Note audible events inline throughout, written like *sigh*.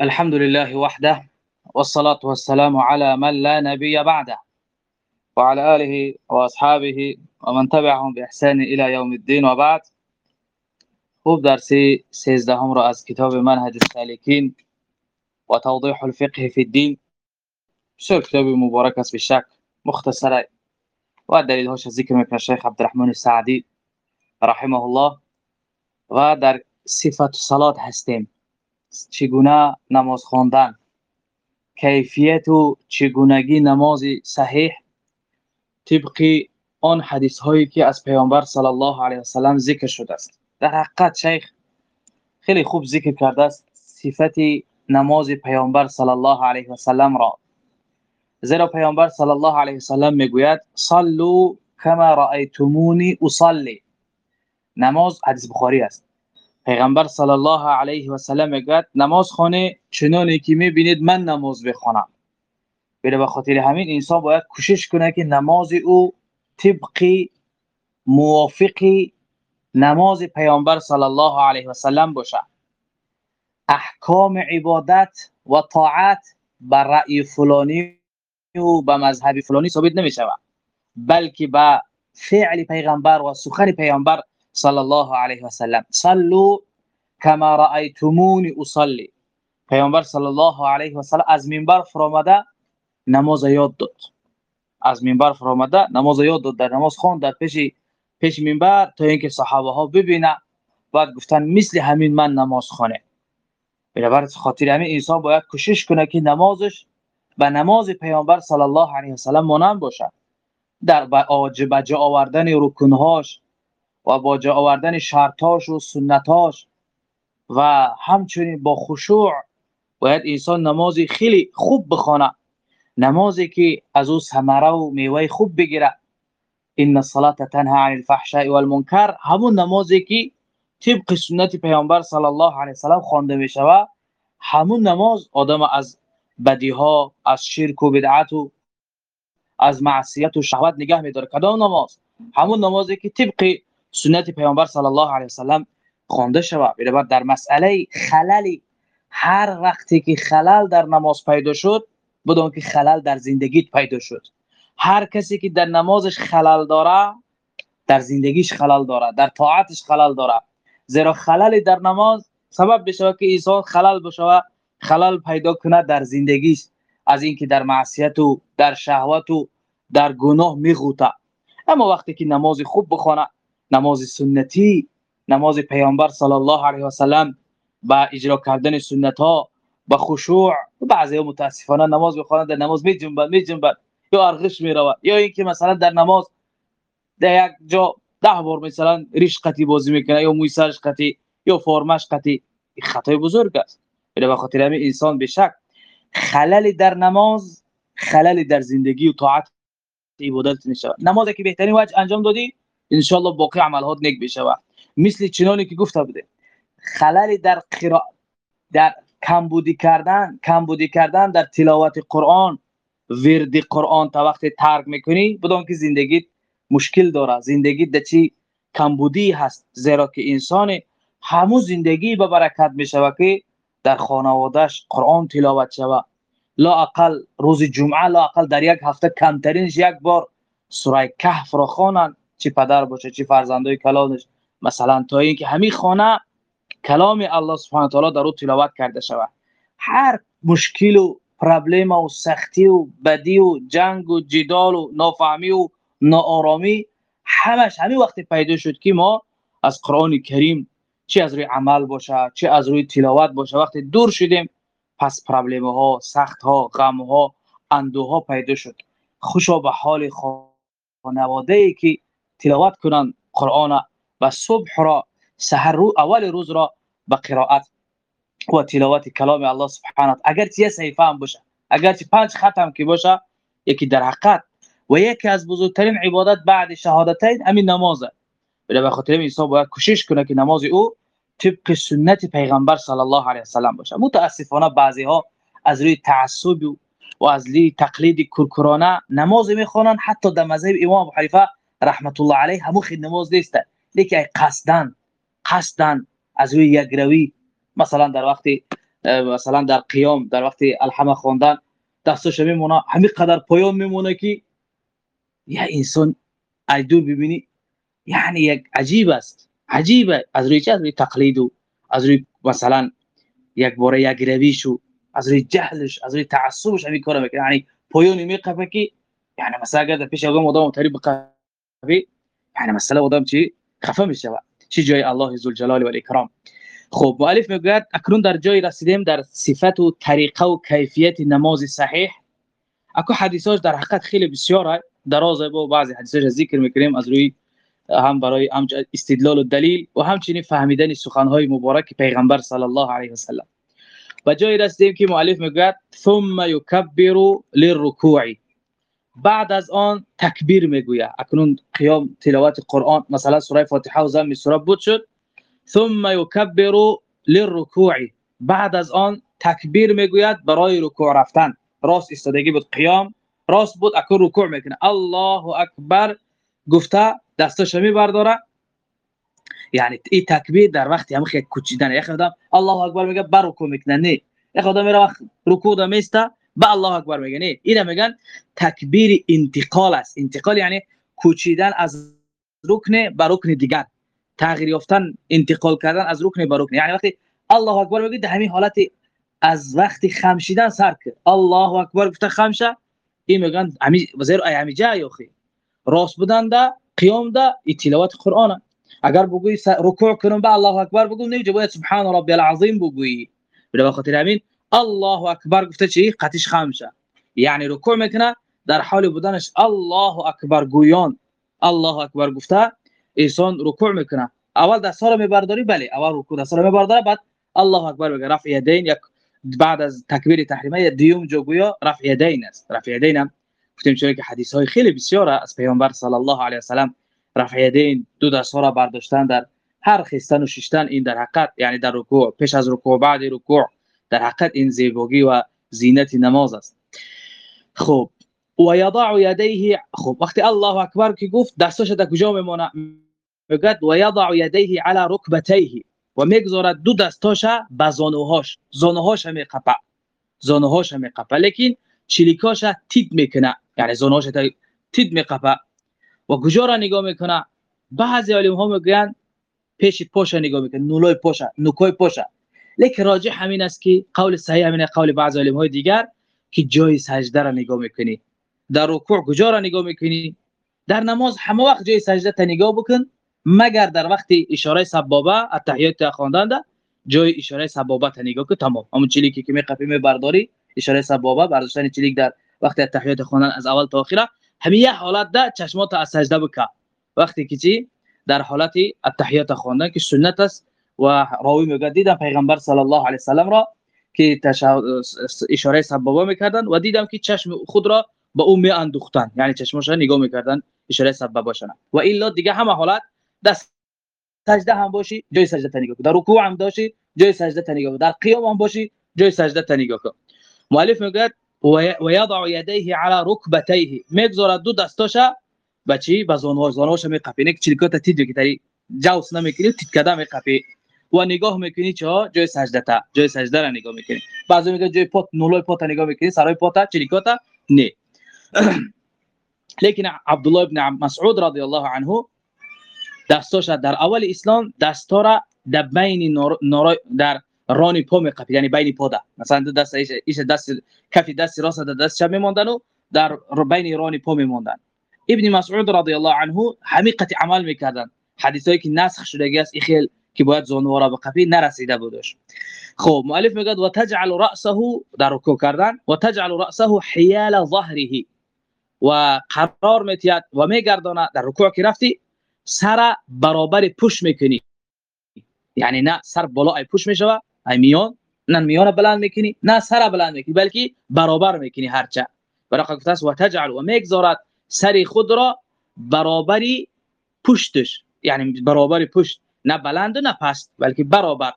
الحمد لله وحده والصلاة والسلام على من لا نبي بعده. وعلى آله وأصحابه ومن تبعهم بإحسان إلى يوم الدين وبعد. خوب درسي سيزدهم رأس كتاب منهج السالكين وتوضيح الفقه في الدين بسیار كتاب مبارك است بالشك مختصره. و دلیل هاش ذکر میکنه شیخ عبدالرحمن سعدی رحمه الله. و در صفت صلات هستیم. چگونه نماز خواندن؟ کیفیت و چگونگی نماز صحیح؟ طبق آن حدیث هایی که از پیامبر صلی الله علیه و سلم ذکر شده است. در حقیقت شیخ خیلی خوب ذکر کرده است صفت نماز پیامبر صلی الله علیه و سلم را. زیرا پیامبر صلی الله علیه و سلم می‌گوید صلوا کما رأیتمونی اصلی. نماز حدیث بخاری است. پیغمبر صلی الله علیه و سلم می‌گوید نماز خانه چنانی که می‌بینید من نماز بخوانم بله به خاطر همین انسان باید کوشش کنه که نماز او طبق موافق نماز پیامبر صلی الله علیه و سلم باشه. احکام عبادت و طاعت بر رأی فلانی و به مذهب فلانی ثابت نمیشه بلکه به فعل پیغمبر و سخن پیغمبر صلی الله علیه و سلم صلوا کما رأیتمونی اصلی پیامبر صلی الله علیه و سلم از منبر فرامده نماز یاد داد. از منبر فرامده نماز یاد داد. در نماز خوان در پیش پیش منبر تا اینکه صحابه ها ببینه. بعد گفتن مثل همین من نماز خانه بنابر خاطر همین انسان باید کوشش کنه که نمازش به نماز پیامبر صلی الله علیه و سلم مانند باشد. در با آوردن رکنهاش و با جا آوردن شرطاش و سنتاش و همچنین با خشوع باید انسان نمازی خیلی خوب بخونه نمازی که از او ثمره و میوه خوب بگیره. ان الصلاه تنها عن الفحشاء والمنکر همون نمازی که طبق سنت پیامبر صلی الله علیه و سلم خوانده می شود همون نماز آدم از بدی ها از شرک و بدعت و از معصیت و شهوت نگه میداره. کدام نماز؟ همون نمازی که طبق سنت پیامبر صلی الله علیه و سلم خوانده شود. بنابر در مسئله خللی هر وقتی که خلل در نماز پیدا شد بدون که خلل در زندگیت پیدا شد. هر کسی که در نمازش خلل داره در زندگیش خلل داره در طاعتش خلل داره. زیرا خلل در نماز سبب بشه که انسان خلل بشه خلل پیدا کنه در زندگیش. از اینکه در معصیت و در شهوت و در گناه میغوته اما وقتی که نماز خوب بخونه نماز سنتی نماز پیامبر صلی الله علیه و سلم با اجرا کردن سنت ها با خشوع بعضی متاسفانه نماز بخوانند در نماز می جنبند می جنبند یا ارغش می رود یا اینکه مثلا در نماز در یک جا ده بار مثلا ریش قطی بازی می‌کنه یا موی سرش قطی یا فرمش قطی خطای بزرگ است. به خاطر همین انسان به شک خلل در نماز خلل در زندگی و طاعت عبادت نشه نماز که بهترین وجه انجام دادی؟ ان شاء الله باقی عملات نیک بشه مثل چنانی که گفته بوده خلل در قرا در کمبودی کردن کمبودی کردن در تلاوت قرآن ورد قرآن تا وقت ترک می‌کنی بدون که زندگی مشکل داره. زندگی در چی؟ کمبودی هست. زیرا که انسان همو زندگی به برکت میشه که در خانوادهش قرآن تلاوت شود. لا اقل روز جمعه لا اقل در یک هفته کمترینش یک بار سوره کهف را خوانند. چی پدر باشه چی فرزندای کلانش مثلا تا اینکه همین خانه کلام الله سبحانه تعالی در او تلاوت کرده شود. هر مشکل و پرابلم و سختی و بدی و جنگ و جدال و نافهمی و ناآرامی همش همین وقتی پیدا شد که ما از قرآن کریم چه از روی عمل باشه چه از روی تلاوت باشه. وقتی دور شدیم پس پرابلم ها سخت ها غم ها اندوه ها پیدا شد. خوشا به حال خانواده ای که تلاوت کنن قرآن و صبح را سحر رو اول روز را به قرائت و تلاوت کلام الله سبحانه اگر چه صحیفه هم باشه اگر چه پنج ختم که باشه یکی در حقیقت و یکی از بزرگترین عبادت بعد شهادتین همین نمازه. به خاطر انسان باید کوشش کنه که نماز أو طبق سنت پیغمبر صلی الله علیه و سلم باشه. متاسفانه بعضی ها از روی تعصب و از روی تقلید کرکرانه نماز میخوانن حتی در مذهب امام ابو حنیفه رحمت الله علیه همو نماز نیست. لیکن قصدن قصدن از روی یک روی مثلا در وقت مثلا در قیام در وقتی الحمد خواندن دستش میمونه همین قدر پایان میمونه که یا انسان ایدور ببینی یعنی یک عجیب است. عجیبه از روی چه؟ از روی تقلید و از روی مثلا یک باره یک رویش و از روی جهلش از روی تعصبش همین کارو می‌کنه. یعنی پایان میقفه که یعنی مثلا اگر پیش آقا مدام تری بقفه یعنی مثلا آدم چی خفه میشه چی جای الله ذوالجلال و الاکرام خب مؤلف میگوید اکنون در جای رسیدیم در صفت و طریقه و کیفیت نماز صحیح أكو حدیثاش در حقیقت خیلی بسیاره درازة با بعضی حدیثاش ذکر میکنیم از روی هم برای استدلال و دلیل و همچنین فهمیدن سخنهای مبارک پیغمبر صلی الله علیه و سلم و جای رسیدیم که مؤلف میگوید ثم یکبر للرکوع بعد از آن تکبیر می‌گوید. اکنون قیام تلاوت قرآن مثلا سوره فاتحه و زم سوره بود شد. ثم يكبر للركوع بعد از آن تکبیر می‌گوید برای رکوع رفتن. راست ایستادگی بود قیام راست بود اكو رکوع می‌کنه. الله اکبر. گفته دستش میبرداره یعنی این تکبیر در وقتی هم خیلی کوچیدن یک آدم الله اکبر میگه بر رکوع می‌کنه. نه. یک آدم میره وقت رکوع دا میسته. با الله اکبر میگه نه اینا میگن تکبیر انتقال است انتقال یعنی کوچیدن از رکن به رکن دیگر تغییر یافتن انتقال کردن از رکن به رکن یعنی وقتی الله اکبر بگید همین حالت از وقتی خمشیدن سر کرد الله اکبر گفته خمشه این میگن همین ای همین جای اخی راست بودن ده قیام ده تلاوت قرآن اگر بگوی رکوع کنم به الله اکبر بگو نمیشه باید سبحان ربی العظیم بگویی به خاطر همین الله اکبر گفته چی قطیش خمشه یعنی رکوع می‌کنه در حال بودنش الله اکبر گویان الله اکبر گفته انسان رکوع می‌کنه اول دست ها رو میبرداری بله اول رکوع دست رو میبرداره بعد الله اکبر بگه رفع یدین یک بعد از تکبیر تحریمه دیوم جو گویا رفع یدین است رفع یدین هم گفتیم چون که حدیث های خیلی بسیار از پیامبر صلی الله علیه و سلام رفع یدین دو دست ها را برداشتن در هر خستن و ششتن این در حقیقت یعنی در رکوع پیش از رکوع بعد رکوع در حقیقت این زیبایی و زینت نماز است. خب و یضع یدیه خب وقتی الله اکبر که گفت دستش در کجا میمونه؟ میگد و یضع یدیه علی رکبتیه و می‌گذارد دو دستاش به زانوهاش. زانوهاش میقپه زانوهاش میقپه لیکن چلیکاش تید می‌کنه. یعنی زانوهاش تید میقپه و کجا را نگاه می‌کنه؟ بعضی علم ها میگن پیش پاش نگاه می‌کنه. نولای پاش نوکای پاش لیکن راجع همین است که قول صحیح همین قول بعضی علم های دیگر که جای سجده را نگاه می‌کنی. در رکوع کجا را نگاه می‌کنی؟ در نماز همه وقت جای سجده تا نگاه بکن مگر در وقت اشاره سبابه التحیات خواندن جای اشاره سبابه تا نگاه که تمام. همون چلیکی که میقفی میبرداری اشاره سبابه برداشتن چلیک در وقت التحیات خواندن از اول تا آخره همین حالت ده چشمات از سجده بکا. وقتی که چی؟ در حالت التحیات خواندن که سنت است. و راوی میگه دیدم پیغمبر صلی الله علیه و را که اشاره سبابه می‌کردن و دیدم که چشم خود را به اون می اندوختن یعنی چشمش نگاه می‌کردن اشاره سبابه شدن و الا دیگه همه حالت دست سجده هم باشی جای سجده تنیگاه در رکوع هم باشی جای سجده تنیگاه در قیام هم باشی جای سجده تنیگاه مؤلف میگه و یضع یدیه علی رکبتیه. می‌گذارد دو دستاش بچی به زانوش زانوش میقپینه که چلیکات تید که تری جاوس نمی‌کنی تید میقپی. و نگاه می‌کنی چه جای سجده تا جای سجده را نگاه می‌کنی. بعضی میگه جای پات نولای پات نگاه می‌کنی سرای پات چلیکات نه. *clears throat* لیکن عبدالله ابن مسعود رضی الله عنه دستاش در اول اسلام دستا را در بین نور در رانی پا میقپید. یعنی بین پا ده مثلا دست ایش دست کف دست راست دست چپ میموندن و در بین رانی پا میموندن ابن مسعود رضی الله عنه حقیقت عمل می‌کردن. حدیثایی که نسخ شده است خیل که باید زانو را بقفی نرسیده بودش. خب مؤلف میگه و تجعل راسه در رکوع کردن و تجعل راسه حیال ظهره و قرار میتید و میگردانه در رکوع که رفتی سر برابر پوش میکنی. یعنی نه سر بالا پوش میشوه ای میان نه میان بلند میکنی نه سر بلند میکنی بلکه برابر میکنی هرچه برای گفته است و تجعل و میگذارد سر خود را برابری پشتش یعنی برابر پشت نه بلند نه پست بلکه برابر.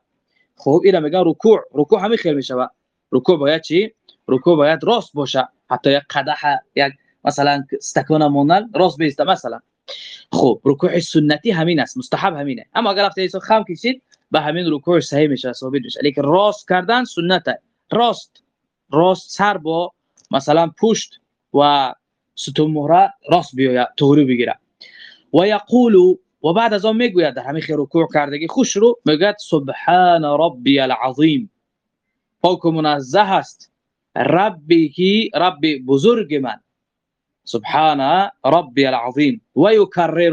خب اینا میگن رکوع. رکوع همین خیلی می‌شوه رکوع باید چی؟ رکوع باید راست باشه. حتی یک قدح یک مثلا استکان مونل راست بیسته مثلا. خب رکوع سنتی همین است مستحب همینه. اما اگر رفته خم کشید به همین رکوع صحیح میشه. ثابت میشه. لیکن راست کردن سنته. راست. راست سر با مثلا پشت و ستون مهره راست بیاید طوری بگیره. و یقول و بعد از آن میگوید در همین رکوع کردگی خوش رو میگه سبحان ربی العظیم پاک و منزه است ربی کی رب بزرگ من. سبحان ربی العظیم و یکرره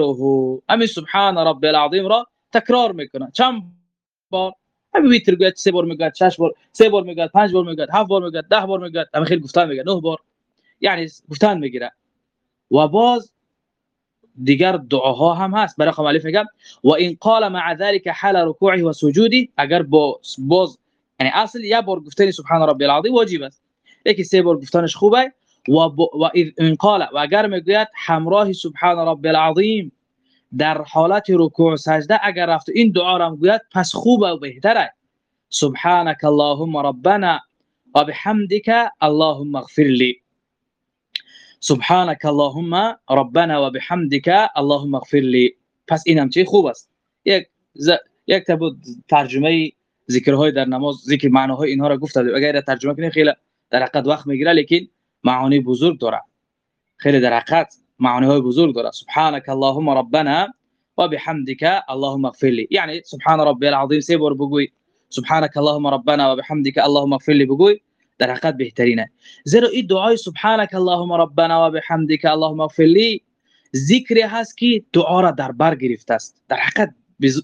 همین سبحان ربی العظیم را تکرار میکنه. چند بار؟ همین ویتر گوید سه بار میگه شش بار سه بار میگه پنج بار میگه هفت بار میگه ده بار میگه همین خیلی گفتن میگه نه بار. یعنی گفتن میگیره. و باز دیگر دعاها هم هست. برای رقم الف میگم و این قال مع ذلك حال ركوعه و سجوده اگر باز باز یعنی اصل یه بار گفتن سبحان ربی العظیم واجب است. یکی سه بار گفتنش خوبه. و و این قال و اگر میگوید همراه سبحان ربی العظیم در حالت رکوع سجده اگر رفت این دعا را گوید پس خوبه و بهتره. سبحانك اللهم ربنا وبحمدك اللهم اغفر لي سبحانك اللهم ربنا وبحمدك اللهم اغفر لي. پس اینم چه خوب است. یک. یک تبو ترجمه ذکرهای در نماز ذکر معناهای اینها را گفت اگر ترجمه کنی خیلی در حقیقت وقت میگیره لیکن معانی بزرگ داره. خیلی در حقیقت معانی های بزرگ داره. سبحانك اللهم ربنا وبحمدك اللهم اغفر لي. يعني سبحان ربي العظيم سه بگوی. سبحانك اللهم ربنا وبحمدك اللهم اغفر لي بگوی. در حقیقت بهترینه زیرا این دعای سبحانك اللهم ربنا وبحمدك اللهم اغفر لي. ذکر هست که دعا را در بر گرفته است. در حقیقت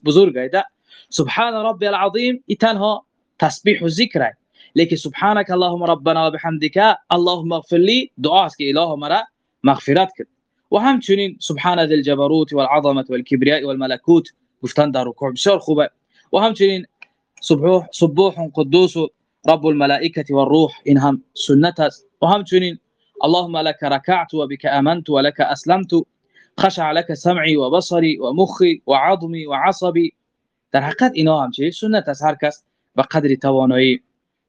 بزرگ ایده سبحان ربي العظیم ای تنها تسبیح و ذکر لیکن سبحانك اللهم ربنا وبحمدك اللهم اغفر لي. دعا است که إله مرا مغفرت کرد. و همچنین سبحان ذی الجبروت والعظمة والكبرياء والملكوت. گفتن در رکوع بسیار خوبه. و همچنین سبوح سبوح قدوس رب الملائكة والروح این هم سنت است و همچنین اللهم لك ركعت وبك آمنت ولك أسلمت. خشع لك سمعي وبصري ومخي وعظمي وعصبي. در اینا هم چه سنت است هر کس به قدر توانایی.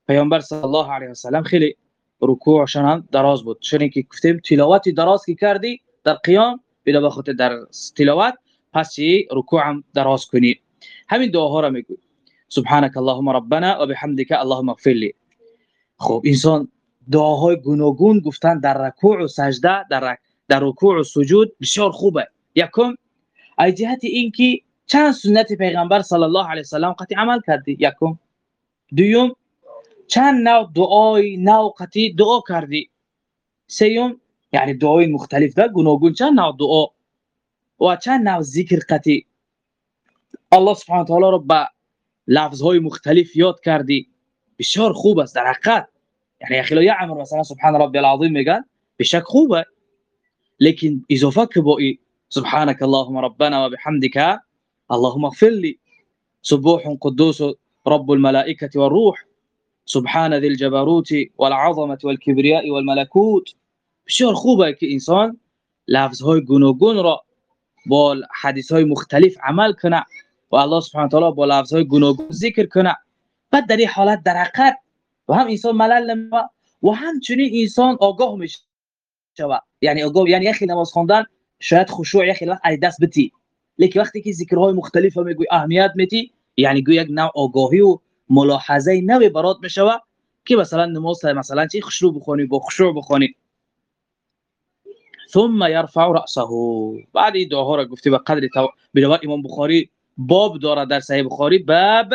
پیامبر صلی الله علیه و سلم خیلی رکوعشان هم دراز بود. چون که گفتیم تلاوت دراز کی کردی در قیام بلا بخاطر در تلاوت پس چی؟ رکوع هم دراز کنی. همین دعاها را میگوی سبحانك اللهم ربنا وبحمدك اللهم اغفر لي. خب انسان دعاهای گوناگون گفتن در رکوع و سجده در در رکوع و سجود بسیار خوبه. یکم ای جهت اینکه چند سنت پیغمبر صلی الله علیه و سلم قطعی عمل کردی؟ یکم. دوم چند نوع دعای نوع قطعی دعا کردی؟ سیوم یعنی دعای مختلف ده گوناگون چند نوع دعا و چند نوع ذکر قطعی؟ الله سبحانه و تعالی رو به لفظ های مختلف یاد کردی بسیار خوب است. در حقیقت. یعنی اخیلا یا عمر مثلا سبحان ربی العظیم میگن بشک خوبه. لیکن اضافه که با سبحانك اللهم ربنا وبحمدك اللهم اغفر لي سبوح قدوس رب الملائكة والروح سبحان ذي الجبروت والعظمة والكبرياء والملكوت بسیار خوبه که انسان لفظ های گوناگون را با حدیث های مختلف عمل کنه. و الله سبحانه تعالی با لفظ های ذکر کنه. بعد در این حالت در حقیقت و هم انسان ملل و همچنین انسان آگاه میشه یعنی آگاه یعنی یخی نماز خواندن شاید خشوع یخی ای دست بتی لیکن وقتی که ذکرهای مختلف میگوی اهمیت میتی یعنی گوی یک نوع آگاهی و ملاحظه نوی برات می‌شوه که مثلا نماز مثلا چی؟ خشوع بخونی با خشوع بخونی. ثم يرفع رأسه. بعد دعاها را گفتی به قدر تو... امام بخاری باب داره در صحیح بخاری. باب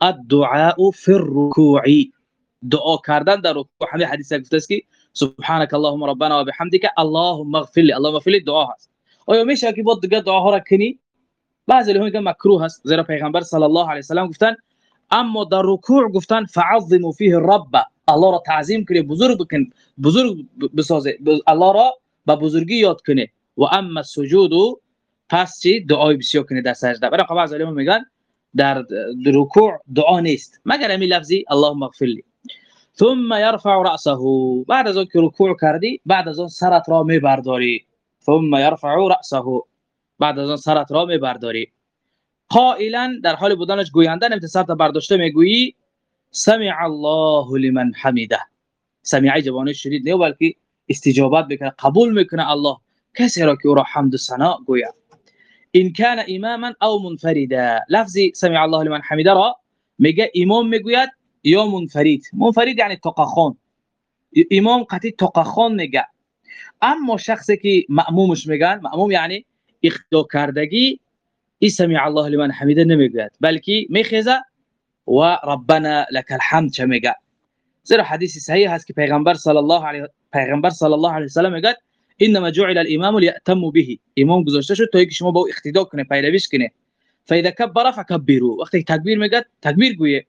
الدعاء في الركوع دعا کردن در رکوع. همین حدیث گفته است که سبحانك اللهم ربنا وبحمدك اللهم اغفر لي اللهم اغفر لي دعا هست. آیا میشه که با دیگه دعاها را کنی؟ بعضی لهم میگن مکروه است زیرا پیغمبر صلی الله علیه و سلم گفتن اما در رکوع گفتن فعظموا فيه الرب. الله را تعظیم کنید بزرگ بکن بزرگ بسازه. الله را به بزرگی یاد کنه و اما سجود پس چی؟ دعای بسیار کنه در سجده. برای بعضی علما میگن در رکوع دعا نیست. مگر همین لفظی؟ اللهم اغفر لي ثم يرفع رأسه. بعد از که رکوع کردی بعد از اون سرت را میبرداری. ثم يرفع رأسه. بعد از اون سرت را میبرداری. قائلا در حال بودنش گوینده نمیت سرت برداشته می‌گویی سمع الله لمن حمده سمعی جوانه شدید. نه بلکه استجابت بکنه قبول می‌کنه الله. کسی را که او را حمد و ثنا گوید. این کان إماما أو منفردا. لفظی سمع الله لمن حمیده را میگه إمام میگوید یا منفرد. منفرد یعنی تقخون إمام قطعی تقخون میگه أما شخصی که مأمومش میگن مأموم یعنی اقتدا کردگی ای سمع الله لمن حمیده نمیگوید بلکه میخیزه و ربنا لك الحمد چه میگه زیرا حدیث صحیح هست که پیغمبر صلی الله علیه پیغمبر صلی الله علیه و سلم میگه انما جعل الامام ليأتم به. امام گذاشته شد تا اینکه شما با اقتدا کنه پیرویش کنه. فاذا كبر فكبروا. وقتی تکبیر میگه تکبیر گویه.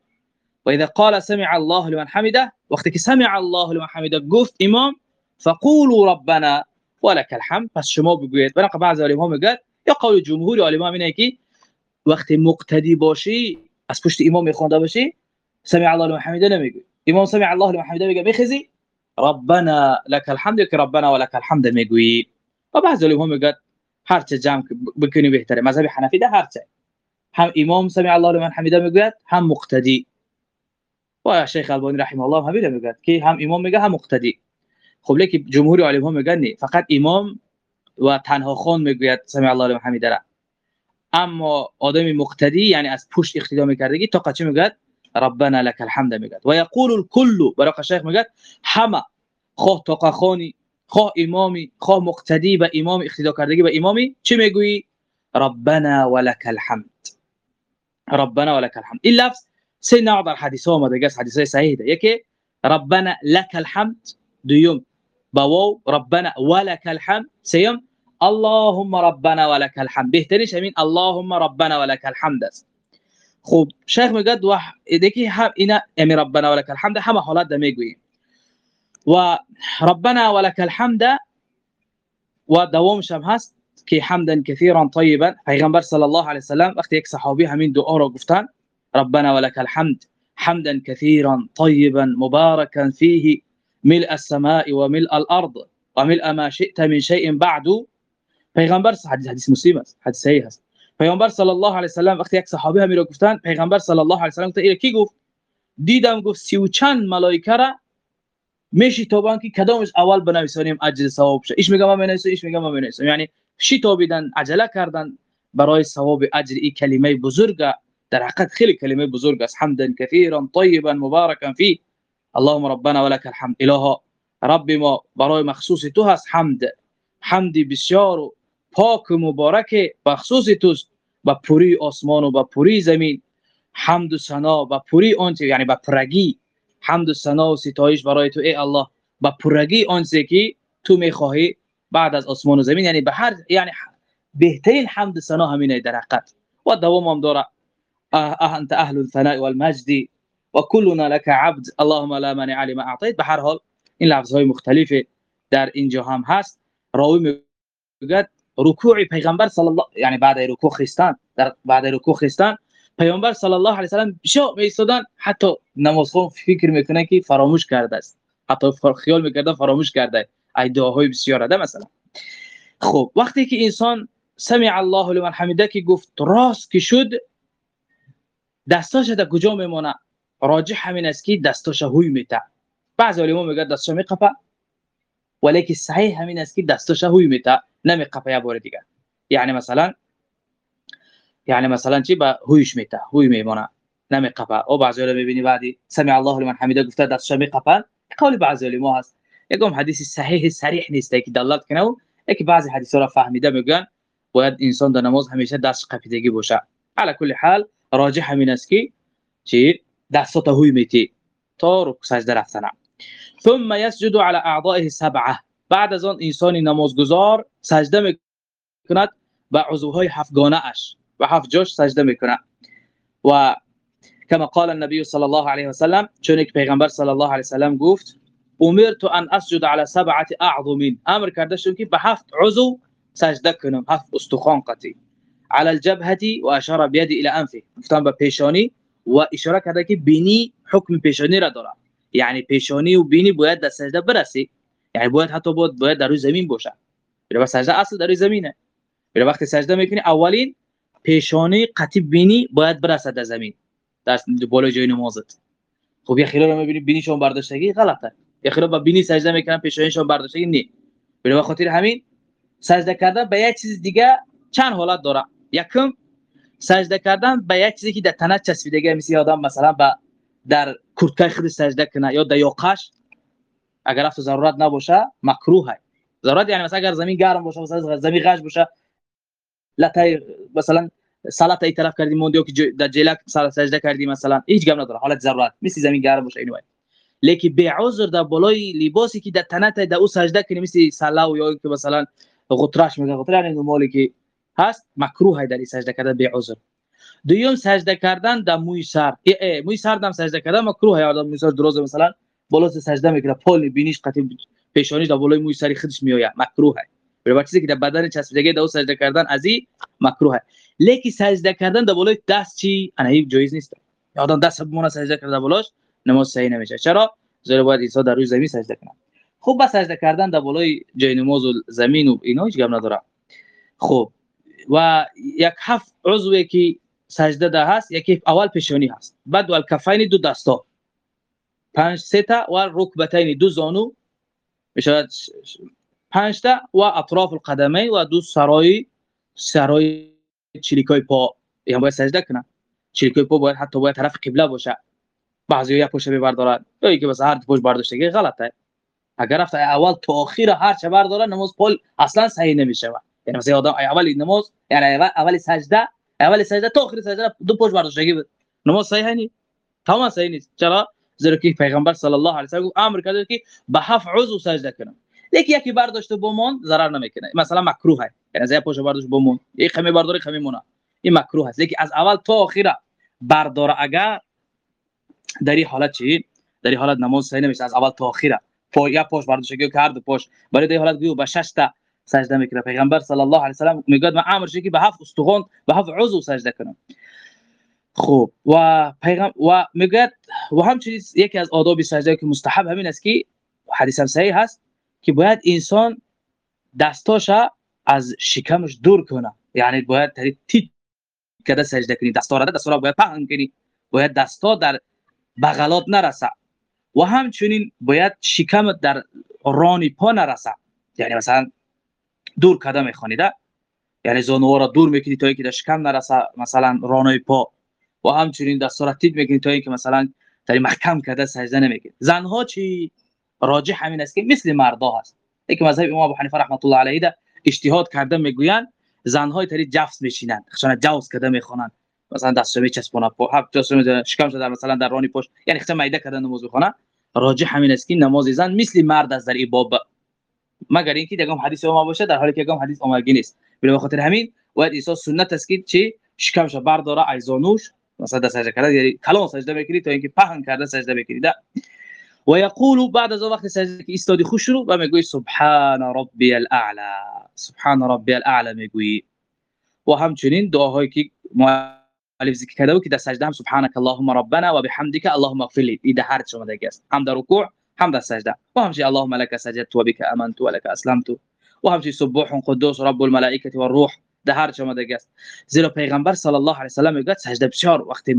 و اذا قال سمع الله لمن حمده وقتی که سمع الله لمن حمده گفت امام فقولوا ربنا ولك الحمد. پس شما بگویید. برای بعضی علما میگه یا قول جمهور علما اینه که وقتی مقتدی باشی از پشت امام میخونده باشی سمع الله لمن حمده نمیگی امام سمع الله لمن حمده میگه بخزی ربنا لك الحمد که ربنا ولك الحمد می‌گویی و بعضی علما میگه هر چه جمع بکنی بهتره. مذهب حنفی ده هر هم امام سمع الله لمن حمده می‌گوید هم مقتدی. و شیخ البانی رحمه الله همین میگه که هم امام میگه هم مقتدی. خب لیکن جمهور علما میگن فقط امام و تنها خون می‌گوید سمع الله لمن حمده اما آدم مقتدی یعنی از پشت اقتدا میکردگی تا قچه میگه ربنا لك الحمد میگه و یقول الكل برای شیخ میگه همه خواه تقخانی خواه امامی خواه مقتدی به امام اقتدا کردگی به امامی چی میگویی؟ ربنا ولك الحمد. ربنا ولك الحمد. این لفظ سه نوع در حدیث ها آمده است حدیث صحیح ده. یکی ربنا لك الحمد. دوم بواو ربنا ولك الحمد. سیم اللهم ربنا ولك الحمد. بهترینش همین اللهم ربنا ولك الحمد است. خب شیخ میگه و دیگه هم اینا امی ربنا ولك الحمد همه حالات ده میگوییم و ربنا ولك الحمد و دوامش هم هست که حمدا كثيرا طيبا پیغمبر صلی الله علیه وسلم وقتی یک صحابی همین دعا را گفتن ربنا ولك الحمد حمدا كثيرا طيبا مباركا فيه ملء السماء وملء الأرض وملء ما شئت من شيء بعد. پیغمبر حدیث حدیث مسلم است حدیث صحیح است. پیغمبر صلی الله علیه و سلم وقتی یک صحابی همین را گفتن پیغمبر صلی الله علیه و سلم گفت کی گفت؟ دیدم گفت سی و چند ملائکه را میشی توبان که کدامش اول بنویسانیم اجر ثواب شه. ایش میگم من بنویسم. ایش میگم من بنویسم. یعنی شی توبیدن؟ عجله کردن برای ثواب اجر این کلمه بزرگ در حقیقت خیلی کلمه بزرگ است. حمدا كثيرا طيبا مباركا فيه اللهم ربنا ولك الحمد. اله رب ما برای مخصوص تو هست حمد. حمدی بسیار و پاک و مبارک مخصوص توست با پوری آسمان و با پوری زمین. حمد و ثنا با پوری آنچه یعنی با پرگی. حمد و ثنا و ستایش برای تو ای الله. با پرگی آنچه که تو می‌خواهی بعد از آسمان و زمین یعنی به هر یعنی بهترین حمد و ثنا همینه در حقیقت. و دوام هم داره. انت اهل الثناء والمجد. وكلنا لك عبد. اللهم لا مانع لما اعطيت به هر حال این لفظ های مختلف در اینجا هم هست. راوی میگه رکوع پیغمبر صلی الله یعنی بعد رکوع خستان در بعد رکوع خستان پیامبر صلی الله علیه و سلام شو میستادن حتی نماز خون فکر می‌کنه که فراموش کرده است. حتی خیال می‌کرده فراموش کرده. ای دعاهای بسیار ده مثلا. خب وقتی که انسان سمع الله لمن حمیده که گفت راست که شد دستاش در کجا میمونه؟ راجح همین است که دستاش هوی میته. بعضی علما میگه دستاش میقپه ولیکن صحیح همین است که دستاش هوی میته. نمیقپه یا بار دیگه یعنی مثلا یعنی مثلا چی با هویش میته؟ هوی میمونه. نمیقپه أو بعضی علما میبینی بعدی سمع الله لمن حمیده گفته دستاش میقپه قول بعضی علما هست. یکم حدیث صحیح صریح نیست. که دلالت کنه و یک بعضی حدیثا را فهمیده میگن. باید انسان در نماز همیشه دست قپیدگی باشه. علی کل حال راجح همین است که چی؟ دستات هوی میتی. تا رکوع سجده رفتن ثم يسجد على اعضائه سبعه. بعد از آن انسان نمازگزار سجده میکند به عضوهای هفتگانه اش و هفت جاش سجده میکنه و كما قال النبي صلى الله عليه وسلم چون که پیغمبر صلی الله علیه وسلم گفت امرت ان اسجد على سبعة اعظم أمر کرده شد که به هفت عضو سجده کنم هفت استخوان قطعی على الجبهة واشار بيده إلى انفه. گفتم به پیشانی و اشاره کرده که بینی حکم پیشانی را داره یعنی پیشانی و بینی باید در سجده برسی. یعنی باید حتی باید, باید در روی زمین باشه. برای سجده اصل در روی زمینه. برای وقتی سجده می‌کنی اولین پیشانی قطعی بینی باید برسه در زمین. در بالا جای نمازت. خب یه خیلی رو می‌بینی بینیشون برداشتگی غلطه. یه با بینی سجده می‌کنن پیشانیشون برداشتگی نی برای خاطر همین سجده کردن به یک چیز دیگه چند حالت داره. یکم سجده کردن به یک چیزی که در تنه چسبیدگی مثل آدم مثلا به در کرتکه خود سجده کنه یا در یاقش اگر افت ضرورت نباشه مکروه ہے ضرورت یعنی مثلا اگر زمین گرم باشه مثلا زمین غش باشه لطای مثلا صلات ای طرف کردی موندی که در جلک سجده کردی مثلا هیچ گم نداره حالت ضرورت. مثل زمین گرم باشه اینو لیکن به عذر در بالای لباسی که در تنت در او سجده کنی مثل سلاو یا که مثلا غطرش میگه غطره یعنی مالی که هست مکروه در سجده کردن به عذر. دویم سجده کردن در موی سر موی سر دم سجده کردن مکروه یا موی سر دروز مثلا بالا سجده می‌کنه پول بینیش قطعی پیشانیش در بالای موی سری خودش میآید. مکروه برای چیزی که در بدن چسبیدگی در سجده کردن از این مکروه لیکن سجده کردن در بالای دست چی؟ انا هیچ جایز نیست. آدم دست بمونه سجده کرده بالاش نماز صحیح نمیشه. چرا؟ زیرا باید عیسی در روی زمین سجده کنه. خب بس سجده کردن در بالای جای نماز و زمین و اینا هیچ گپ نداره. خب و یک هفت عضوی که سجده ده هست یکی اول پیشانی هست. بعد والکفین دو دستا. پنج سه تا و رکبتین دو زانو میشه پنج تا و اطراف القدمین و دو سرای سرای چلیکای پا. هم باید سجده کنه چلیکای پا باید حتی باید طرف قبله باشه. بعضی یک پوشه بردارن. یا که بس هر پوش برداشتگی غلطه. اگر رفت اول تا آخر هر چه برداره نماز پول اصلا صحیح نمیشه. یعنی مثلا آدم اولی نماز یعنی اول سجده اول سجده تا آخر سجده دو پوش برداشتگی نماز صحیح نیست تمام صحیح نیست. چرا؟ زیرا که پیغمبر صلی الله علیه و سلم امر کرده که به هفت عضو سجده کنه لیکن یکی برداشته بمون ضرر نمی‌کنه. مثلا مکروه یعنی از پوش برداشت بمون یک خمی برداری خمی مونه این مکروه است لیکن از اول تا آخر بردار اگر در این حالت چی؟ در این حالت نماز صحیح نمیشه. از اول تا آخر پا یا پاش برداشتگی کرد پاش برای این حالت گیو به 6 تا سجده می‌کنه. پیغمبر صلی الله علیه و سلم میگه من امر که به هفت استخوان به هفت عضو سجده کنم. خوب و پیغمبر و میگه و همچنین یکی از آداب سجده که مستحب همین است که حدیث هم صحیح هست که باید انسان دستاش از شکمش دور کنه. یعنی باید تیت کده سجده کنی دستا را دستا باید پهن کنی. باید دستا در بغلات نرسه. و همچنین باید شکم در رانی پا نرسه. یعنی مثلا دور کده میخوانیده یعنی زانوها را دور می‌کنی تا اینکه در شکم نرسه. مثلا رانای پا. و همچنین را تید می‌کنی تا اینکه مثلا در محکم کده سجده نمی‌کنی زنها چی؟ راجح همین است که مثل مردا هست. یک مذهب امام ابو حنیفه رحمت الله علیه اجتهاد کرده می‌گویند زنهای تری جفس میشینند خشن جوز کده می‌خوانند. مثلا دستش میچسبونه پا هفت دست شکم در مثلا در رانی پشت. یعنی خته میده کردن نماز بخونه راجح همین است که نماز زن مثل مرد از در این باب. مگر اینکه دیگه حدیث ما باشه در حالی که دیگه حدیث اومگی نیست. به خاطر همین باید عیسی سنت است که چی؟ شکمش برداره ایزانوش مثلا دست سجدة کرده یعنی کلان سجدة بکنید تا اینکه پهن کرده سجدة بکنید و یقول بعد از وقت سجدة که استادی خوش رو و میگوی سبحان ربی الأعلى سبحان ربی الأعلى میگویی و همچنین دعاهایی که الف ذکر کرده بود که در سجدة هم سبحانك اللهم ربنا و بحمدك اللهم اغفر لي. ایده هر شما دیگه است حمد رکوع حمد سجدة. و همچنین اللهم لك سجدت و بك آمنت و لك أسلمت. و همچنین سبوح قدوس رب الملائکه و ده هر دیگه است زیرا پیغمبر صلی الله علیه و سلم میگه سجده بسیار وقتی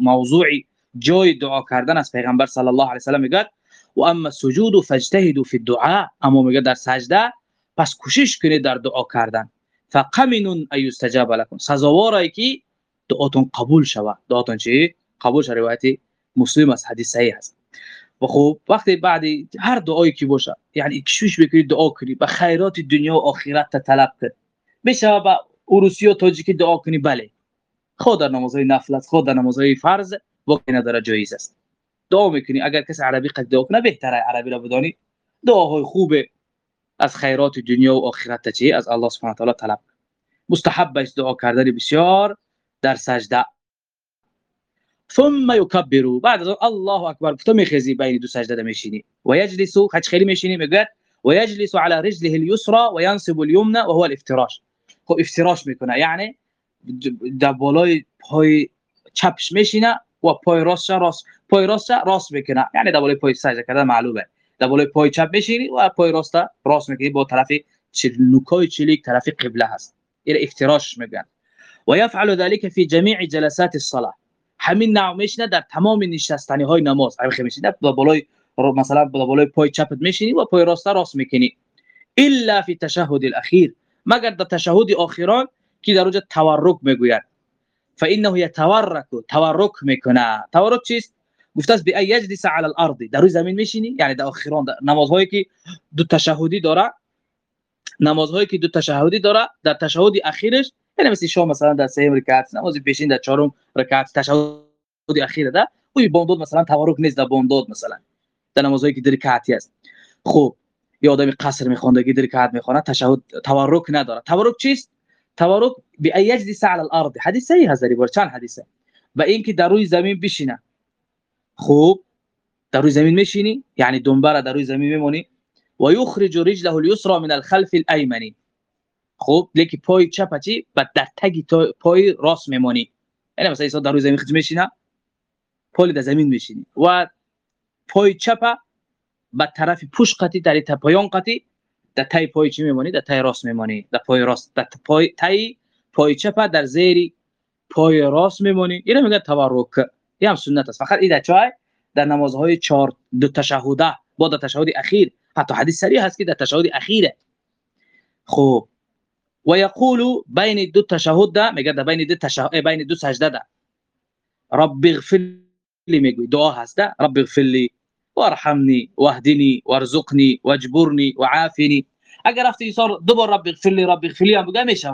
موضوعی جای دعا کردن از پیغمبر صلی الله علیه و سلم میگه و اما سجود فاجتهدوا فی الدعاء. اما میگه در سجده پس کوشش کنید در دعا کردن. فقمن ان یستجاب لكم سزاواره کی؟ دعاتون قبول شود دعاتون چی؟ قبول شود روایت مسلم از حدیث صحیح است. و خب وقتی بعدی هر دعایی که باشه یعنی کشش بکنی دعا کنی به خیرات دنیا و آخرت طلب کن. بشه با روسی و تاجیکی دعا کنی. بله. خود در نمازهای نفلت خود در نمازهای فرض وقتی نداره جایز است. دعا می‌کنی. اگر کسی عربی قد دعا کنه بهتره. عربی را بدانی. دعاهای خوب از خیرات دنیا و آخرت چی از الله سبحانه و تعالی طلب. مستحب است دعا کردن بسیار در سجده. ثم يكبر بعد از الله اکبر. تو میخزی بین دو سجده میشینی؟ و یجلس خچ خیلی میشینی؟ میگه و یجلس على رجله اليسرى وينصب اليمنى وهو الافتراش. خب افتراش می‌کنه. یعنی در بالای پای چپش میشینه و پای راست راست پای راست راست می‌کنه. یعنی در بالای پای سجده کردن معلومه. در بالای پای چپ میشینی و پای راست راست می‌کنی. با طرف نوکای چلیک طرف قبله هست. این افتراش میگن. ويفعل ذلك في جميع جلسات الصلاه همین نوع میشینه در تمام نشستنی های نماز. همین میشینه با بالای مثلا با بالای پای چپت میشینی و پای راست راست می‌کنی. الا فی تشهد الاخیر. مگر در تشهد اخیر آن که در اونجا تورک می‌گوید. فانه یتورک تورک می‌کنه. تورک چیست؟ گفته است به یجلس علی الارض. در روی زمین میشینی یعنی در آخران نمازهایی که دو تشهدی داره نمازهایی که دو تشهدی داره در تشهد اخیرش یعنی مثل شما مثلا در سه رکعت نماز پیشین در چهارم رکعت تشهد اخیر ده او بوندود مثلا تورک نیست در بوندود مثلا در نمازهایی که در رکعتی است. خوب یا آدمی قصر میخونده که در رکعت می‌خونه تشهد تورک نداره. تورک چیست؟ تورک به یجلس علی الارض. حدیث صحیح هست در چند حدیثه؟ و اینکه در روی زمین بشینه. خوب. در روی زمین میشینی؟ یعنی دنبال در روی زمین میمونی؟ و یخرج رجله اليسرى من الخلف الايمن خوب. لیکن پای چپ چی؟ و در تگی پای راست میمونی. یعنی مثلا در روی زمین خود میشینه پای در زمین میشینی. و پای چپ به طرف پوش قطی در پایان قطی در تای پای چی میمونی؟ در تای راست میمونی. در پای راست در پای تای پای چپ در زیر پای راست میمونی. اینو میگه تورک این هم سنت است. فقط این چای؟ در نمازهای چهار دو تشهده با در تشهد اخیر. حتی حدیث صریح هست که در تشهد اخیره. خوب و یقول بین دو تشهد ده میگه در بین دو تشهد بین دو سجده ده. رب اغفر لی میگه دعا هست ده. رب اغفر لی. وارحمني واهدني وارزقني واجبرني وعافني. اگر رفتی ایثار دو بار رب اغفر لی رب اغفر لی هم بگه میشه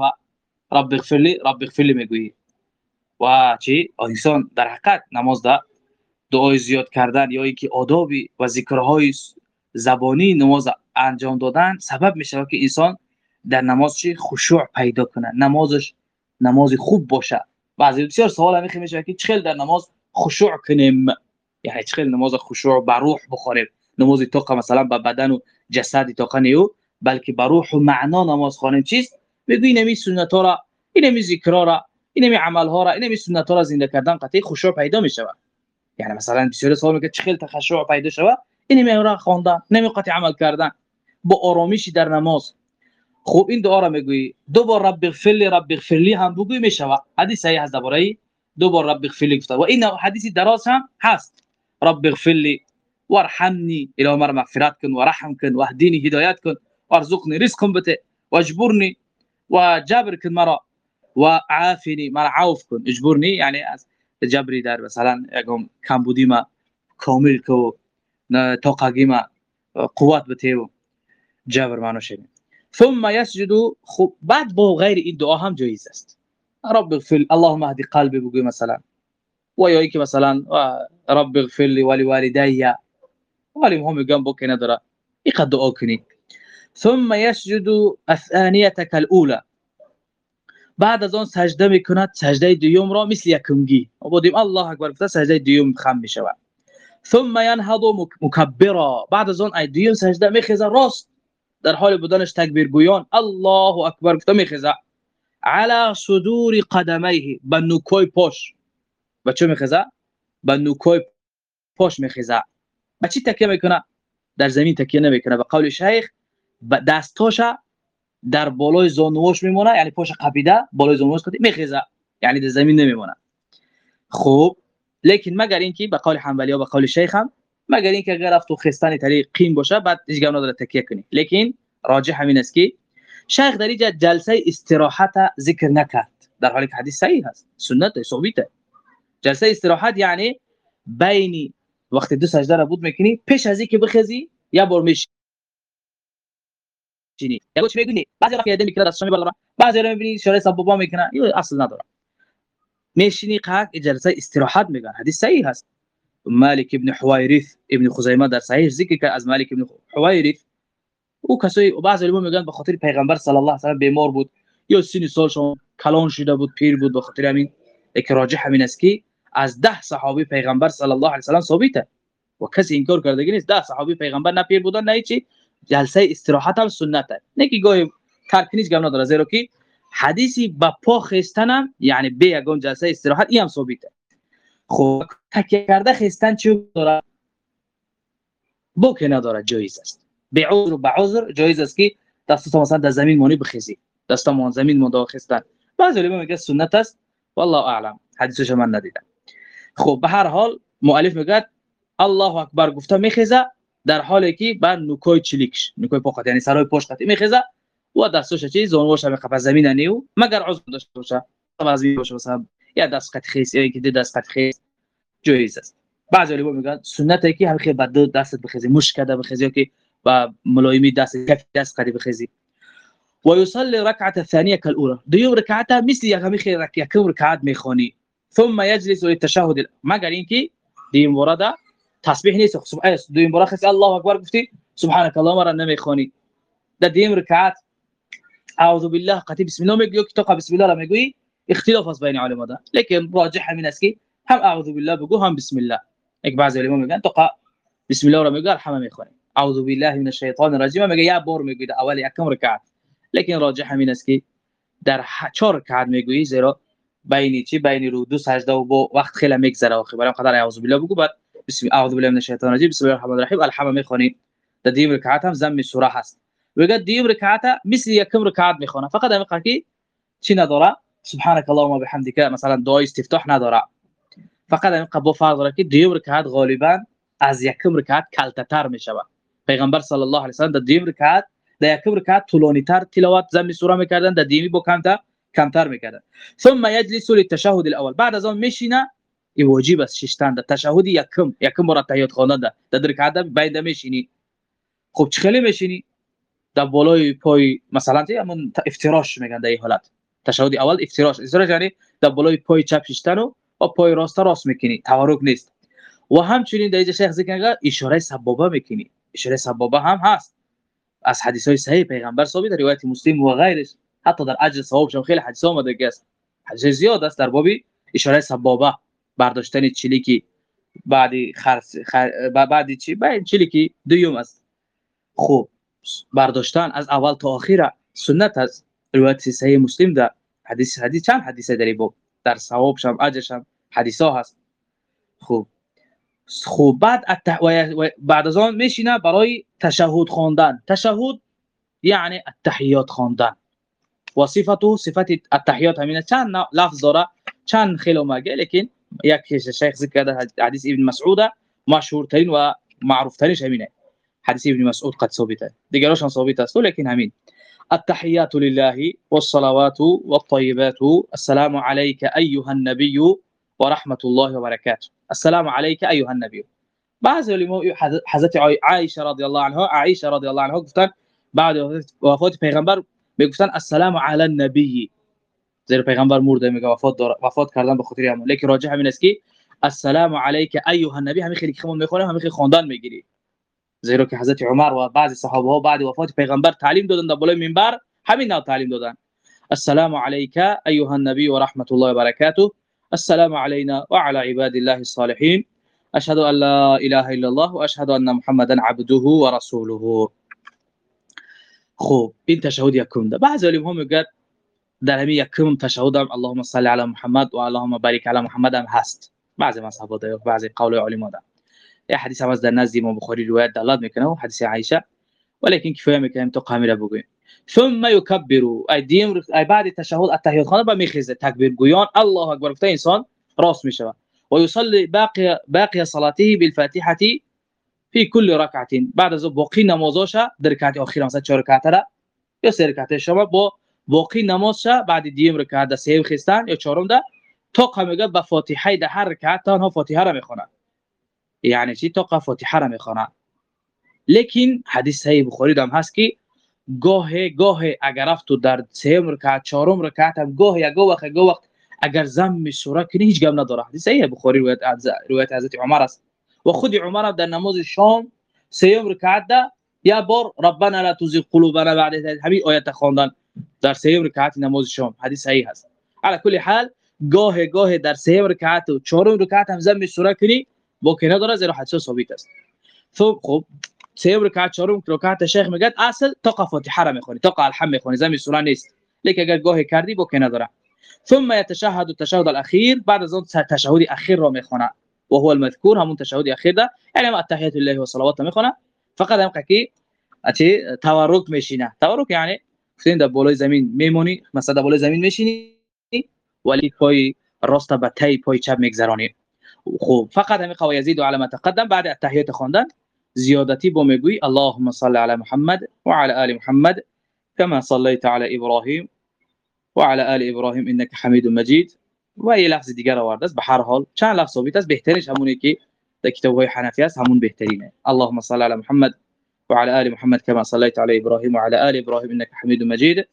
رب اغفر لی رب اغفر لی و چی؟ انسان در حقیقت نماز ده دعای زیاد کردن یا اینکه آدابی و ذکرهای زبانی نماز انجام دادن سبب میشه که انسان در نماز چی؟ خشوع پیدا کنه. نمازش نماز خوب باشه. بعضی بسیار سوال میشه که چخیل در نماز خشوع کنیم؟ یعنی چخیل نماز خشوع روح بخوریم. نماز طاقه مثلا به بدن و جسد طاقه نیو بلکه به روح و معنا نماز خوانیم. چیست؟ میگوی اینمی سنت ها را اینمی ذکر را اینمی عمل ها را اینمی سنت ها را زنده کردن قطعی خشوع پیدا میشه یعنی مثلا بسیار سوال میگه چخیل تخشوع پیدا شود؟ اینمی را خواندن نمی قطع عمل کردن. با آرامشی در نماز. خوب این دعا را می‌گویی. دو بار رب اغفر لی رب اغفر لی هم بگویی می‌شوه حدیث صحیح هست درباره دو بار رب اغفر لی گفته. و این حدیثی دراز هم هست. رب اغفر لی وارحمنی الهی مرا مغفرت کن و رحم کن و اهدینی هدایت کن وارزقنی رزق بده واجبرنی و جبر کن مرا. و عافنی مرا کن اجبرنی یعنی جبری مثلا یکم کمبودی ما کامل کو طاقگی ما قوت بده جبر معنی شد ثم يسجد خب بعد با غیر این هم جایز است. رب اغفر اللهم اهدي قلبي بگوی مثلا. و یا اینکه مثلا رب اغفر لي ولوالدي. ولی هم میگم با که نداره این دعا کنی ثم يسجد الثانية الأولى. بعد از آن سجدة میکند سجدة دوم را مثل یکمگی بودیم الله اکبر گفته سجدة دوم خم میشود ثم ينهض مكبرا. بعد از آن دوم سجدة میخیزه راست در حال بودنش تکبیر گویان الله اکبر گفته میخیزه على صدور قدمیه به نوکوی پاش به چه میخیزه به نوکوی پاش میخیزه به چی تکیه می‌کنه؟ در زمین تکیه نمی‌کنه. به قول شیخ دستاش در بالای زانواش میمونه یعنی پاش قبیده بالای زانواش قبیده میخیزه یعنی در زمین نمیمونه. خوب لیکن مگر اینکه به قول حنبلی و به قول شیخ هم مگر اینکه اگر رفت و خستان طریق قیم باشه بعد هیچ نداره تکیه کنی. لیکن راجح همین است که شیخ در اینجا جلسه استراحت ذکر نکرد. در حالی که حدیث صحیح است سنت ثابته جلسه استراحت یعنی بین وقت دو سجده را بود می‌کنی پیش از اینکه بخزی یا بار میشینی. یا چی میگونی بعضی وقت یاد می‌کنه دستش می‌بره بعضی رو می‌بینی اشاره سببا می‌کنه این اصل نداره میشینی قاق جلسه استراحت میگن حدیث صحیح است مالک ابن حوایرث ابن خزیمه در صحیح ذکر که از مالک ابن حوایرث او کسی بعضی علما میگن به خاطر پیغمبر صلی الله علیه و سلم بیمار بود. یا سن سالشون کلان شده بود پیر بود به خاطر همین. که راجح همین است که از ده صحابی پیغمبر صلی الله علیه و سلم ثابته. و کسی انکار کردگی نیست. ده صحابی پیغمبر نه پیر بودن نه چی جلسه استراحت هم سنته. نه که گاهی ترک نیست گم نداره. زیرا که حدیثی با پا خستنم یعنی به یگان جلسه استراحت این هم ثابته. خب تکیه کرده خستن چی داره؟ بو که نداره جایز است. به عذر و به عذر جایز است که دست مثلا در زمین مونی بخیزی. دست زمین مونده بعضی علما میگه سنت است. والله اعلم. حدیثش من ندیدم. خب به هر حال مؤلف میگه الله اکبر گفته میخیزه در حالی که بر نوکای چلیکش نوکای پاخت یعنی سرای پشت میخیزه و دستش چی زانوش هم قفا زمین نیو. مگر عضو داشته باشه؟ از باشه مثلا. یا دست قد خیس یا که دست قد خیس جایز است. بعضی علما میگن سنت که هم خیلی بعد دست بخیزی مش کرده بخیزی که با ملایمی دست کف دست قد بخیزی و یصلی رکعت الثانيه كالاولى دیوم رکعت مثل یک همی خیلی رکعت می‌خونی ثم يجلس للتشهد ما قال كي دي مرادا تسبيح نيسو سبحان إيه، دي مرخص الله أكبر قفتي. سبحانك اللهم ربنا ميخوني ده دي ركعات أعوذ بالله قتي بسم الله. ميجي تقع بسم الله ميجي إيه؟ اختلاف بين يعني علماء ده. لكن راجح من أسكي. هم أعوذ بالله بقول هم بسم الله. هيك بعض العلماء ميجي تقع بسم الله ميجي الحمام ميخوني أعوذ بالله من الشيطان الرجيم. ميجي يا بور ميجي ده أولي كم ركعات. لكن راجح من أسكي. در 4 ركعات ميجي إيه؟ زيرو. بین چی؟ بین رو دو سجده و با وقت خیلی میگذره آخه. برام قدر اعوذ بالله بگو. بعد بسم اعوذ بالله من الشیطان الرجیم. بسم الله الرحمن الرحیم. الحمد می‌خونی. در دیم رکعت هم زم سوره هست. میگه دیم رکعت مثل یکم رکعت می‌خونه. فقط هم که چی نداره؟ سبحانك اللهم وبحمدك مثلا دعای استفتاح نداره. فقط هم قبو فرض داره که دیم رکعت غالبا از یکم رکعت کلتتر می‌شوه پیغمبر صلی الله علیه و سلم در دیم رکعت در یکم رکعت طولانی تر تلاوت زم سوره می‌کردن. در دیمی با کمتر کمتر می‌کردن ثم يجلس للتشهد الاول بعد از اون میشینه. این واجب است ششتن در تشهد یکم. یکم بار تحیات خواندن در در رکعت بعد میشینی. خب چخلی میشینی؟ در بالای پای مثلا همون افتراش میگن در این حالت. تشهد اول افتراش. افتراش یعنی در بالای پای چپ شیشتن و پای راست راست می‌کنی تورک نیست. و همچنین در اینجا شیخ ذکر اشاره سبابه می‌کنی اشاره سبابه هم هست. از حدیث های صحیح پیغمبر ثابت روایت مسلم و غیرش. حتی در اجر ثوابش خیلی حدیث اومده است حدیث زیاد است. در باب اشاره سبابه برداشتن چلیکی بعدی خرس خر... بعدی چی؟ بعد چلیکی دوم است. خوب. برداشتن از اول تا آخر سنت است. روایت صحیح مسلم در حدیث حدیث چند حدیث در باب در ثوابش هم اجرش هم حدیثا هست. خوب. خوب. بعد. بعد از آن میشینه برای تشهد خواندن. تشهد یعنی التحیات خواندن. وصفته صفات التحيات من كان لفظ را كان ما ماجه لكن ياك الشيخ ذكر هذا حديث ابن مسعود مشهور ترين ومعروف ترينش همينه. حديث ابن مسعود قد ثبت ديجروشن ثبت لكن همين. التحيات لله والصلوات والطيبات. السلام عليك أيها النبي ورحمة الله وبركاته. السلام عليك أيها النبي. بعض العلماء حضرت عائشة رضي الله عنها عائشة رضي الله عنها قلت بعد وفاة پیغمبر می‌گفتن السلام علی النبی. زیر پیغمبر مرده میگه وفات داره وفات کردن به خاطر همون. لیکن راجع همین است که السلام علیک ایها النبی. همین خیلی خمون می‌خونه همین خیلی خواندن می‌گیری. زیرا که حضرت عمر و بعضی صحابه ها بعد وفات پیغمبر تعلیم دادن در بالای منبر همین نوع تعلیم دادن. السلام علیک ایها النبی و رحمت الله و برکاته. السلام علینا وعلى عباد الله الصالحین. اشهد ان لا اله الا الله واشهد ان محمدا عبده ورسوله خوب این تشهد یکم ده. بعضی علما میگن در همین یکم تشهد هم اللهم صل علی محمد و اللهم بارک علی محمد هم هست. بعضی مذهبات ده بعضی قول علما ده. یه حدیث هم از در نزد امام بخاری روایت دلالت میکنه و حدیث عایشه. ولكن کفایه میکنیم تو کاملا بگویم ثم يكبر ای بعد تشهد التحیات خانه با میخیزه. تکبیر گویان الله اکبر. گفته انسان راست میشه و یصلی باقی باقی صلاته بالفاتحة فی کل رکعت بعد از باقی نمازاش در رکعت اخیر مثلا 4 رکعت را یا 3 رکعت شما با باقی نمازش بعد دیم رکعت ده سه خستان یا چهارم ده تا میگه با فاتحه ده هر رکعت تنها فاتحه را می‌خونه یعنی چی؟ تا فاتحه را می‌خونه لیکن حدیث صحیح بخاری هم هست که گاه گاه اگر رفت در سه رکعت چهارم رکعت هم گاه یا گاه وقت گاه وقت اگر زم سوره کنی هیچ گم نداره. حدیث صحیح بخاری روایت روایت حضرت عمر است. و خود عمر در نماز شام سیوم رکعت ده. یا بار ربنا لا تزغ قلوبنا بعد إذ همین آیت خواندن در سیوم رکعت نماز شام. حدیث صحیح است على كل حال گاه گاه در سیوم رکعت و چهارم رکعت هم ضم سوره کنی. باک نداره زیرا حدیث ثابت است. خب خب سیوم رکعت چهارم رکعت شیخ میگه اصل تا فاتحه را می‌خونی تا الحمد می‌خونی ضم سوره نیست. لیکن اگر گاه کردی باک نداره ثم يتشهد التشهد الاخير بعد از اون تشهد اخیر را می‌خونه. وهو المذكور همون تشهد اخیر یعنی ما التحیات لله و صلوات می‌خونه فقط هم که اتی تورک میشینه. تورک یعنی گفتین در بالای زمین میمونی مثلا در بالای زمین میشینی ولی پای راست به تای پای چپ میگذرانی خوب فقط همین یزید و علامه تقدم بعد التحیات خواندن زیادتی با میگوی اللهم صل علی محمد و علی آل محمد كما صليت على ابراهيم وعلى ال ابراهيم انك حميد مجيد و یه لفظ دیگر آورده است به هر حال چند لفظ ثابت است؟ بهترینش همونی که در کتاب های حنفی است همون بهترینه. اللهم صل علی محمد وعلى آل محمد كما صليت على إبراهيم وعلى آل إبراهيم انك حميد مجيد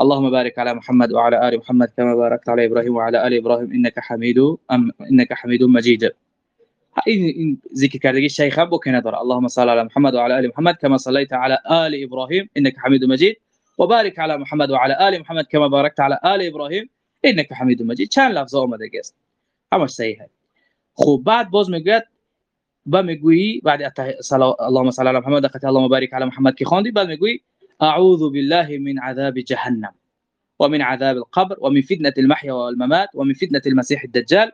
اللهم بارك على محمد وعلى آل محمد كما باركت على إبراهيم وعلى آل إبراهيم انك حميد ام انك حميد مجيد این ذکر کردگی شیخ باک نداره. اللهم صل على محمد وعلى آل محمد كما صليت على آل إبراهيم انك حميد مجيد وبارك على محمد وعلى آل محمد كما باركت على آل إبراهيم انك حميد مجيد چند لفظ اومده است همش صحیحه خب بعد باز میگه با میگویی بعد اللهم صل على محمد قت اللهم بارك على محمد که خواندی بعد میگویی اعوذ بالله من عذاب جهنم ومن عذاب القبر ومن فتنه المحيا والممات ومن فتنه المسيح الدجال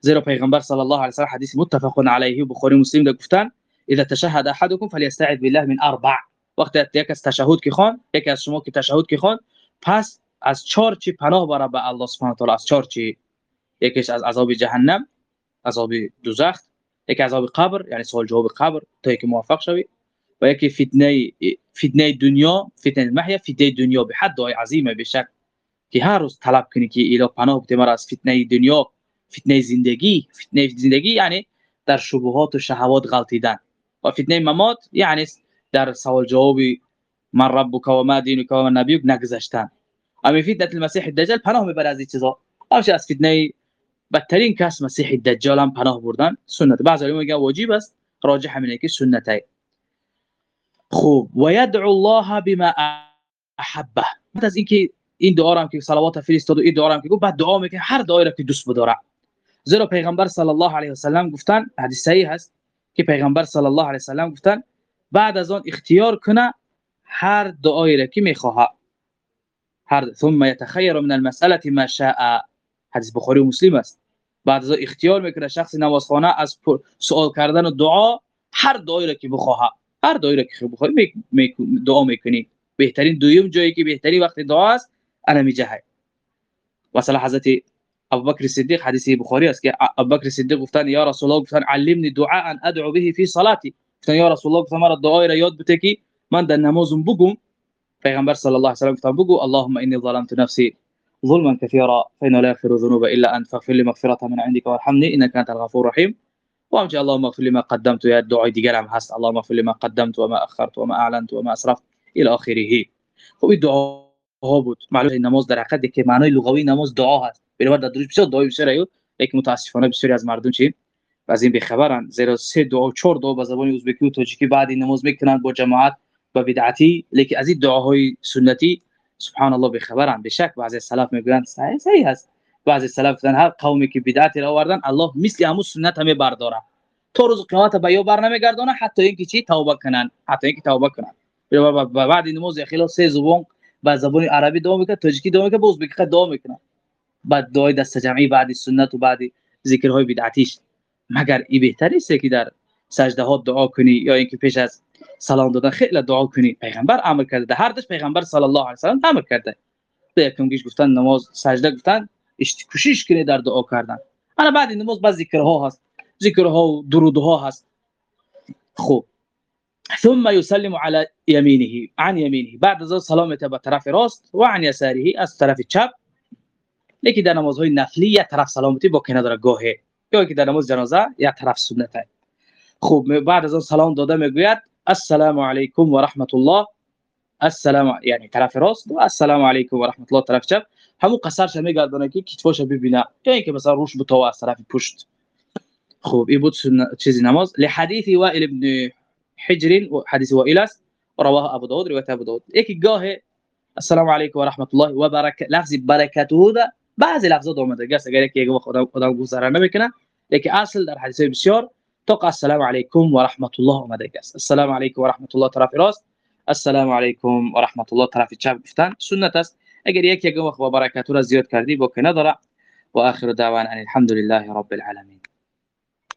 زیرا پیغمبر صلی الله علیه و سلم حدیث متفق علیه بخاری مسلم ده گفتن اذا تشهد احدكم فليستعذ بالله من أربع وقت یک از تشهد کی خوان یک از شما که تشهد کی خوان پس از چهار چی پناه بره به الله سبحانه و تعالی؟ از چهار چی؟ یکیش از عذاب جهنم عذاب دوزخ یکی عذاب قبر یعنی سوال جواب قبر تا اینکه موفق شوی. و یکی فتنه فتنه دنیا فتنه المحیا فتنه دنیا به حد عظیمه بشک که هر روز طلب کنی که اله پناه بده مرا از فتنه دنیا فتنه زندگی. فتنه زندگی یعنی در شبهات و شهوات غلطیدن. و فتنه ممات یعنی در سوال جواب من ربک و ما دینک و من نبیک نگذشتن. اما فتنه المسیح الدجال پناه میبره از این چیزا. همش از فتنه بدترین کس مسیح الدجال هم پناه بردن سنت. بعضی میگن واجب است راجح همینه که سنته خوب. و يدعو الله بما احبه. بعد از اینکه این دعا را هم که صلوات فرستاد و این دعا را هم که بعد دعا میکنه هر دعایی را که دوست بداره. زیرا پیغمبر صلی الله علیه و سلم گفتن حدیث صحیح هست که پیغمبر صلی الله علیه و سلم گفتن بعد از آن اختیار کنه هر دعایی را که میخواه هر ثم يتخير من المسألة ما شاء. حدیث بخاری و مسلم است. بعد از اختیار میکنه شخص نمازخانه از سوال کردن و دعا هر دعایی را که بخواه هر دعایی را که بخوای دعا میکنی. بهترین دویم جایی که بهترین وقت دعا است أنا میجه مثلا حضرت ابوبکر صدیق حدیث بخاری است که ابوبکر صدیق گفتن یا رسول الله گفتن علمني دعاء ادعو به في صلاتي گفتن یا رسول الله گفتن مرا دعای را یاد بده که من در نمازم بگم. پیغمبر صلی الله علیه و سلم بگو اللهم اني ظلمت نفسي ظلما كثيرا فإنه لا يغفر الذنوب إلا أنت فاغفر لي مغفرة من عندك وارحمني إنك أنت الغفور الرحيم وامجي اللهم اغفر لي ما قدمت يا دعاء دیگر هم هست اللهم اغفر لي ما قدمت وما اخرت وما اعلنت وما اسرفت إلى آخره. خب این دعا ها بود معلومه نماز در حقیقت که معنای لغوی نماز دعا هست. بنابر در دروش بسیار دعای بسیار ایو لیکن متاسفانه بسیاری از مردم چی؟ از این بخبرن زیرا سه دعا و چهار دعا به زبان ازبکی و تاجیکی بعد نماز میکنن با جماعت. و بدعتی لیکن از این دعاهای سنتی سبحان الله بخبرن به شک بعضی سلف میگن صحیح صحیح هست بعضی سلف گفتن هر قومی که بدعتی را آوردن الله مثل همون سنت همه برداره تا روز قیامت به یو نمیگردونه حتی اینکه چی؟ توبه کنن. حتی اینکه توبه کنن. بعد نماز خلاف سه زبان با زبان عربی دعا می‌کنه تاجیکی دعا می‌کنه باز بگه دعا می‌کنه بعد دعای دست جمعی بعد سنت و بعد ذکرهای بدعتیش. مگر این بهتر است که در سجده ها دعا کنی یا اینکه پیش از سلام دادن خیلی دعا کنی. پیغمبر امر کرده. هر دش پیغمبر صلی الله علیه و سلم امر کرده. یکم گیش گفتن نماز سجده گفتن کوشش کنی در دعا کردن. انا بعد نماز بعض ذکرها هست. ذکرها و درودها هست. خوب ثم يسلم على يمينه عن يمينه بعد از سلامت به طرف راست و عن يساره از طرف چپ. لیکن در نمازهای نفلی یک طرف سلامتی با کنه داره گاهه. یا که در نماز جنازه یک طرف سنته. خوب بعد از سلام داده می‌گوید السلام علیکم و رحمت الله. السلام یعنی طرف راست و السلام علیکم و رحمت الله طرف چپ همون قصرش میگردونه که کتفاش ببینه یا اینکه مثلا روش بتو از پشت. خوب این بود چیزی نماز. لحدیث وائل ابن حجر حديث وائلس رواه ابو داود روایت ابو داود. یکی گاه السلام علیکم و رحمت الله و برکت لفظ برکته ده. بعضی لفظات اومده گست اگر یک وقت آدم گذرا نمیکنه. لیکن اصل در حدیث بسیار تو السلام علیکم و رحمت الله گست السلام علیکم و رحمت الله. طرف راست السلام علیکم و رحمت الله. طرف چپ گفتن سنت است. اگر یک وقت با برکت را زیاد کردی با کنه داره و آخر دعوانا الحمد لله رب العالمین.